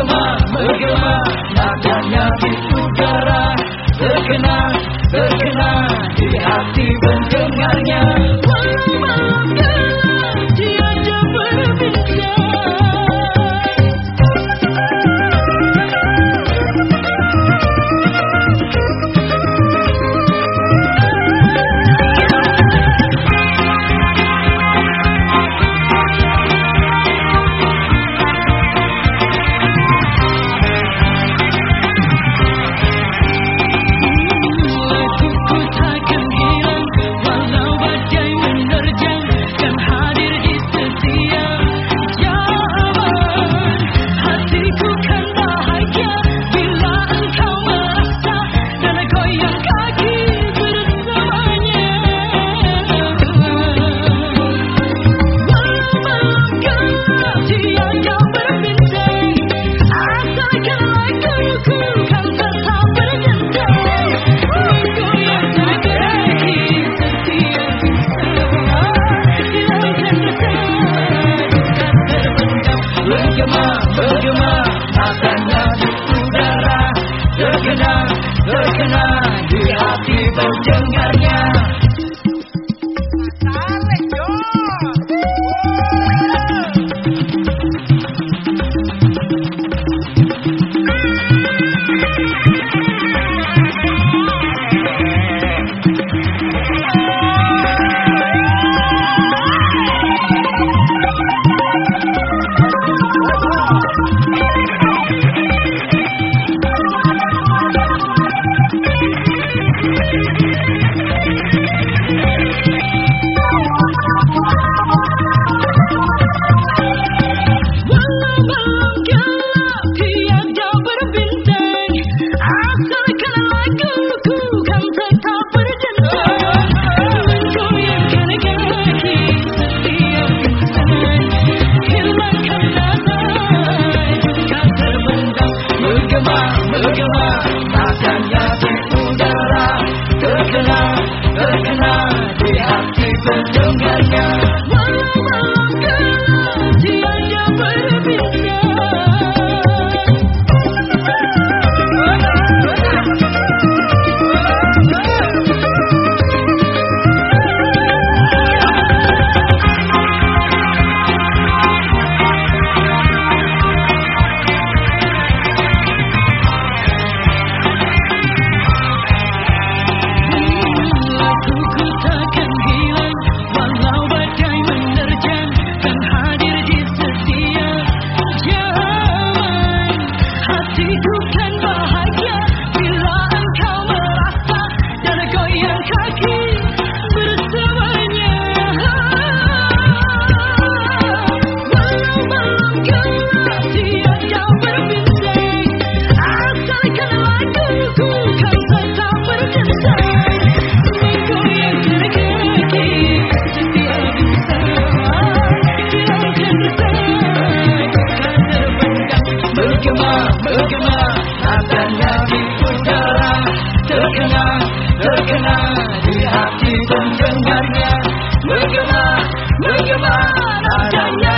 bergema bergema nadanya di udara terkena terkena di hati benci hati berdengarnya terkena terkena di hati dan dengarnya. Menggema menggema nadanya